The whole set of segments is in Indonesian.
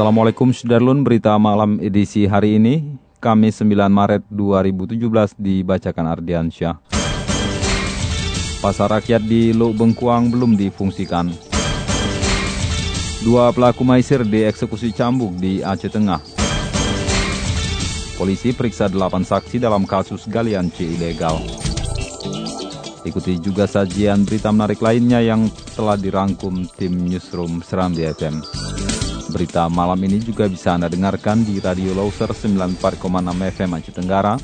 Assalamualaikum Sudarlun, berita malam edisi hari ini, Kamis 9 Maret 2017 dibacakan Ardiansyah. Pasar rakyat di Luk Bengkuang belum difungsikan. Dua pelaku maisir dieksekusi cambuk di Aceh Tengah. Polisi periksa delapan saksi dalam kasus galian C ilegal. Ikuti juga sajian berita menarik lainnya yang telah dirangkum tim Newsroom Seram di FM. Berita malam ini juga bisa Anda dengarkan di Radio Loser 94,6 FM Aceh Tenggara,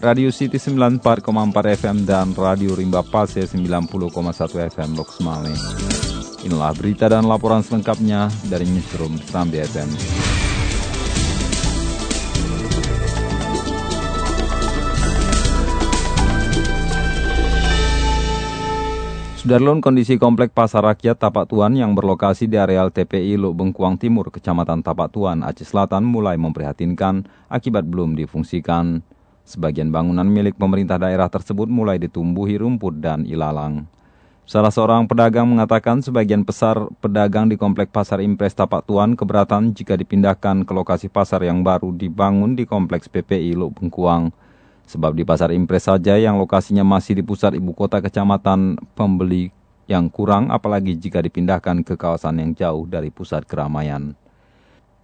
Radio City 94,4 FM, dan Radio Rimba Pase 90,1 FM Loks Male. Inilah berita dan laporan selengkapnya dari Newsroom Serambi FM. Sudarlun kondisi komplek Pasar Rakyat Tapak Tuan yang berlokasi di areal TPI Luk Bengkuang Timur, Kecamatan Tapak Tuan, Aceh Selatan mulai memprihatinkan akibat belum difungsikan. Sebagian bangunan milik pemerintah daerah tersebut mulai ditumbuhi rumput dan ilalang. Salah seorang pedagang mengatakan sebagian besar pedagang di komplek Pasar Impres Tapak Tuan keberatan jika dipindahkan ke lokasi pasar yang baru dibangun di kompleks PPI Luk Bengkuang. Sebab di Pasar Impres saja yang lokasinya masih di pusat ibu kota kecamatan pembeli yang kurang apalagi jika dipindahkan ke kawasan yang jauh dari pusat keramaian.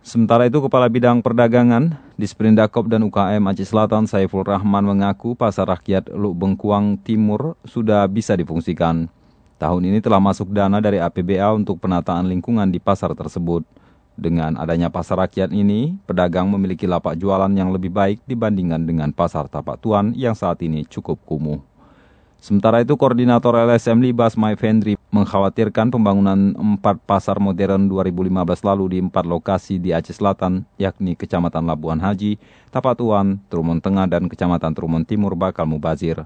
Sementara itu Kepala Bidang Perdagangan di Sprindakop dan UKM Aceh Selatan Saiful Rahman mengaku Pasar Rakyat Luk Bengkuang Timur sudah bisa difungsikan. Tahun ini telah masuk dana dari APBA untuk penataan lingkungan di pasar tersebut. Dengan adanya pasar rakyat ini, pedagang memiliki lapak jualan yang lebih baik dibandingkan dengan pasar tapak tuan yang saat ini cukup kumuh. Sementara itu, Koordinator LSM Libas Mai Fendri mengkhawatirkan pembangunan empat pasar modern 2015 lalu di empat lokasi di Aceh Selatan, yakni Kecamatan Labuan Haji, Tapatuan, Trumon Tengah, dan Kecamatan Trumon Timur bakal mubazir.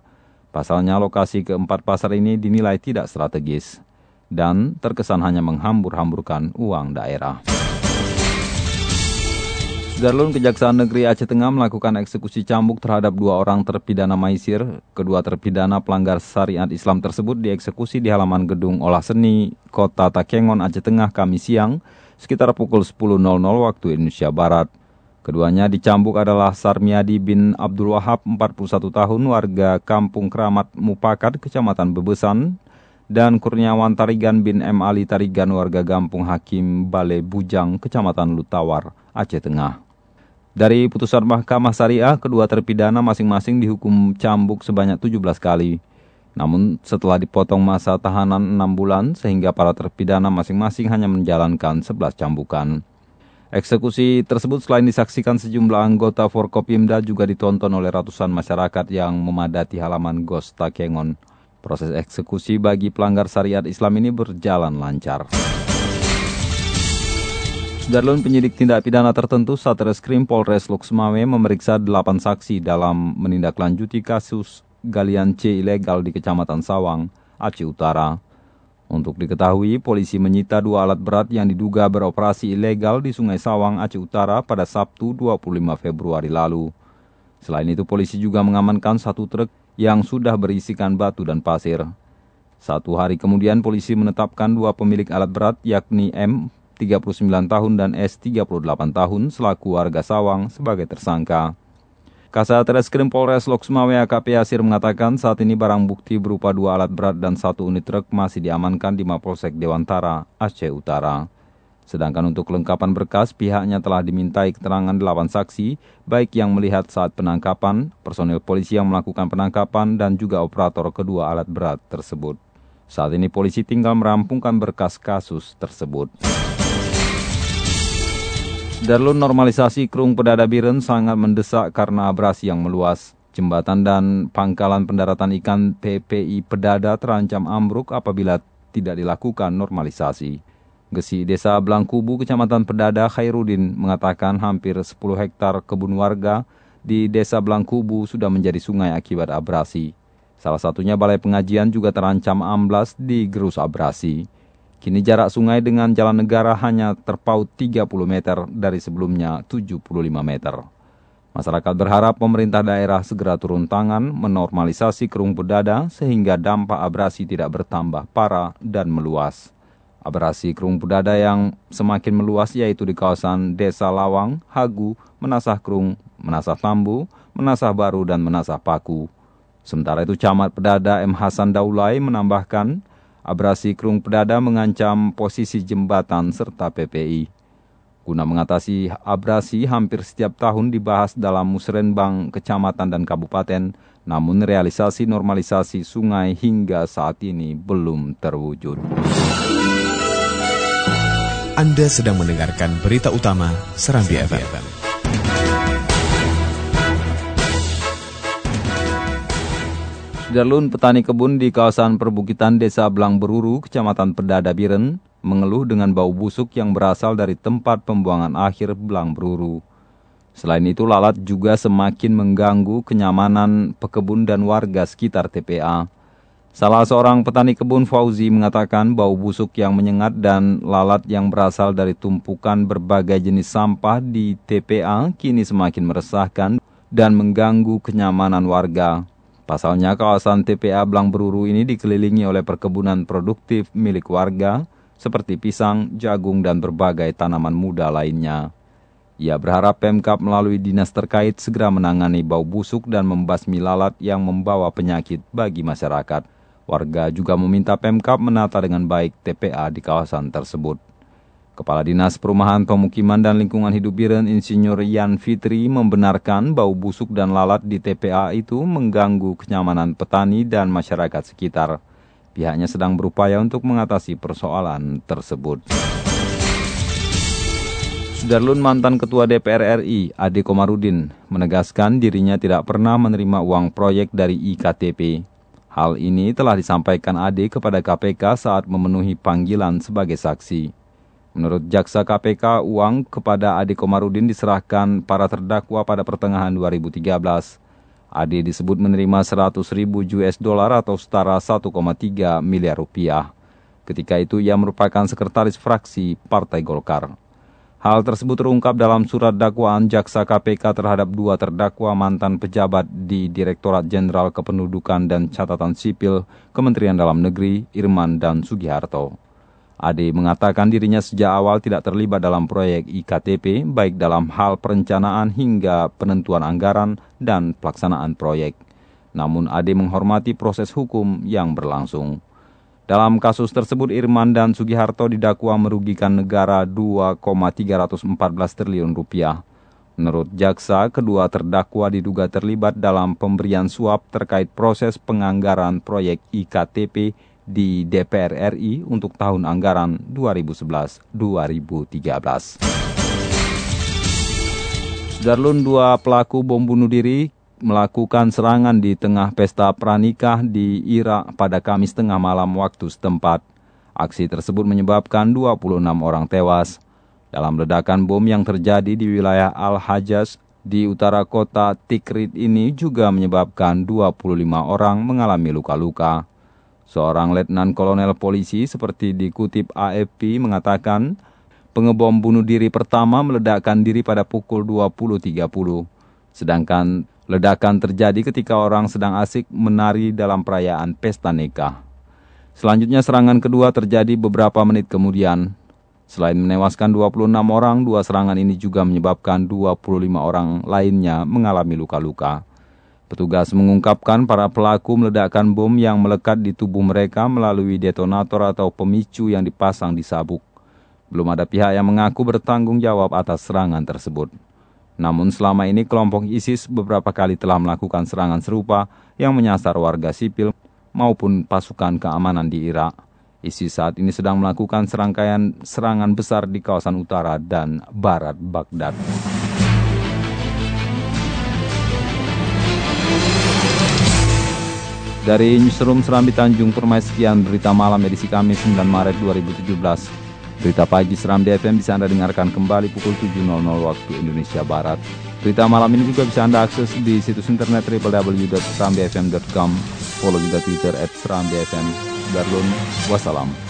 Pasalnya, lokasi keempat pasar ini dinilai tidak strategis dan terkesan hanya menghambur-hamburkan uang daerah. Darlun Kejaksaan Negeri Aceh Tengah melakukan eksekusi cambuk terhadap dua orang terpidana maisir. Kedua terpidana pelanggar syariat Islam tersebut dieksekusi di halaman gedung olah seni Kota Takengon Aceh Tengah Kamis siang sekitar pukul 10.00 waktu Indonesia Barat. Keduanya dicambuk adalah Sarmiadi bin Abdul Wahab, 41 tahun, warga Kampung Keramat Mupakat, Kecamatan Bebesan, dan Kurniawan Tarigan bin M. Ali Tarigan, warga Gampung Hakim Bale Bujang, Kecamatan Lutawar, Aceh Tengah. Dari putusan Mahkamah Syariah, kedua terpidana masing-masing dihukum cambuk sebanyak 17 kali. Namun setelah dipotong masa tahanan 6 bulan, sehingga para terpidana masing-masing hanya menjalankan 11 cambukan. Eksekusi tersebut selain disaksikan sejumlah anggota Forkopimda juga ditonton oleh ratusan masyarakat yang memadati halaman Gos Takengon. Proses eksekusi bagi pelanggar syariat Islam ini berjalan lancar. Darlun penyidik tindak pidana tertentu Satreskrim Polres Luxmawe memeriksa 8 saksi dalam menindaklanjuti kasus galian C ilegal di Kecamatan Sawang, Aceh Utara. Untuk diketahui, polisi menyita dua alat berat yang diduga beroperasi ilegal di Sungai Sawang, Aceh Utara pada Sabtu 25 Februari lalu. Selain itu, polisi juga mengamankan satu truk yang sudah berisikan batu dan pasir. Satu hari kemudian, polisi menetapkan dua pemilik alat berat yakni M 39 tahun dan S 38 tahun selaku warga Sawang sebagai tersangka. Kasat Reskrim Polres Loksmawe AKP Asir mengatakan saat ini barang bukti berupa dua alat berat dan satu unit truk masih diamankan di Mapolsek Dewantara, Aceh Utara. Sedangkan untuk kelengkapan berkas, pihaknya telah dimintai keterangan delapan saksi, baik yang melihat saat penangkapan, personil polisi yang melakukan penangkapan, dan juga operator kedua alat berat tersebut. Saat ini polisi tinggal merampungkan berkas kasus tersebut. Darlun normalisasi Krung Pedada Biren sangat mendesak karena abrasi yang meluas. Jembatan dan pangkalan pendaratan ikan PPI Pedada terancam ambruk apabila tidak dilakukan normalisasi. Gesi Desa Blangkubu, Kecamatan Pedada, Khairudin mengatakan hampir 10 hektar kebun warga di Desa Blangkubu sudah menjadi sungai akibat abrasi. Salah satunya balai pengajian juga terancam amblas di gerus abrasi. Kini jarak sungai dengan jalan negara hanya terpaut 30 meter dari sebelumnya 75 meter. Masyarakat berharap pemerintah daerah segera turun tangan menormalisasi kerung bedada sehingga dampak abrasi tidak bertambah parah dan meluas. Abrasi Kerung Budada yang semakin meluas yaitu di kawasan Desa Lawang, Hagu, Menasah Kerung, Menasah Tambu, Menasah Baru, dan Menasah Paku. Sementara itu Camat Pedada M. Hasan Daulay menambahkan, abrasi Kerung Pedada mengancam posisi jembatan serta PPI. Guna mengatasi abrasi hampir setiap tahun dibahas dalam musrenbang kecamatan dan kabupaten, namun realisasi normalisasi sungai hingga saat ini belum terwujud. Anda sedang mendengarkan berita utama Serambi FM. Sudarlun petani kebun di kawasan perbukitan Desa Belang Beruru, Kecamatan Pedada Biren, mengeluh dengan bau busuk yang berasal dari tempat pembuangan akhir Belang Beruru. Selain itu, lalat juga semakin mengganggu kenyamanan pekebun dan warga sekitar TPA. Salah seorang petani kebun Fauzi mengatakan bau busuk yang menyengat dan lalat yang berasal dari tumpukan berbagai jenis sampah di TPA kini semakin meresahkan dan mengganggu kenyamanan warga. Pasalnya kawasan TPA Blang Beruru ini dikelilingi oleh perkebunan produktif milik warga seperti pisang, jagung, dan berbagai tanaman muda lainnya. Ia berharap Pemkap melalui dinas terkait segera menangani bau busuk dan membasmi lalat yang membawa penyakit bagi masyarakat. Warga juga meminta Pemkap menata dengan baik TPA di kawasan tersebut. Kepala Dinas Perumahan Pemukiman dan Lingkungan Hidup Biren Insinyur Yan Fitri membenarkan bau busuk dan lalat di TPA itu mengganggu kenyamanan petani dan masyarakat sekitar. Pihaknya sedang berupaya untuk mengatasi persoalan tersebut. Sudarlun mantan Ketua DPR RI, Ade Komarudin, menegaskan dirinya tidak pernah menerima uang proyek dari IKTP. Hal ini telah disampaikan Ade kepada KPK saat memenuhi panggilan sebagai saksi. Menurut jaksa KPK, uang kepada Ade Komarudin diserahkan para terdakwa pada pertengahan 2013. Ade disebut menerima 100 ribu US dollar atau setara 1,3 miliar rupiah. Ketika itu ia merupakan sekretaris fraksi Partai Golkar. Hal tersebut terungkap dalam surat dakwaan jaksa KPK terhadap dua terdakwa mantan pejabat di Direktorat Jenderal Kependudukan dan Catatan Sipil Kementerian Dalam Negeri, Irman dan Sugiharto. Ade mengatakan dirinya sejak awal tidak terlibat dalam proyek IKTP, baik dalam hal perencanaan hingga penentuan anggaran dan pelaksanaan proyek. Namun Ade menghormati proses hukum yang berlangsung. Dalam kasus tersebut, Irman dan Sugiharto didakwa merugikan negara 2,314 triliun rupiah. Menurut jaksa, kedua terdakwa diduga terlibat dalam pemberian suap terkait proses penganggaran proyek IKTP di DPR RI untuk tahun anggaran 2011-2013. Darlun dua pelaku bom bunuh diri melakukan serangan di tengah pesta pranikah di Irak pada Kamis tengah malam waktu setempat. Aksi tersebut menyebabkan 26 orang tewas. Dalam ledakan bom yang terjadi di wilayah Al-Hajaz di utara kota Tikrit ini juga menyebabkan 25 orang mengalami luka-luka. Seorang letnan kolonel polisi seperti dikutip AFP mengatakan, pengebom bunuh diri pertama meledakkan diri pada pukul 20.30. Sedangkan Ledakan terjadi ketika orang sedang asik menari dalam perayaan pesta nikah. Selanjutnya serangan kedua terjadi beberapa menit kemudian. Selain menewaskan 26 orang, dua serangan ini juga menyebabkan 25 orang lainnya mengalami luka-luka. Petugas mengungkapkan para pelaku meledakkan bom yang melekat di tubuh mereka melalui detonator atau pemicu yang dipasang di sabuk. Belum ada pihak yang mengaku bertanggung jawab atas serangan tersebut. Namun selama ini kelompok ISIS beberapa kali telah melakukan serangan serupa yang menyasar warga sipil maupun pasukan keamanan di Irak. ISIS saat ini sedang melakukan serangkaian serangan besar di kawasan utara dan barat Baghdad. Dari Newsroom Serambi Tanjung Permai sekian berita malam edisi Kamis 9 Maret 2017. Berita pagi Serambi FM bisa Anda dengarkan kembali pukul 7.00 waktu Indonesia Barat. Berita malam ini juga bisa Anda akses di situs internet www.serambifm.com. Follow juga Twitter at Serambi FM. Darlun, wassalam.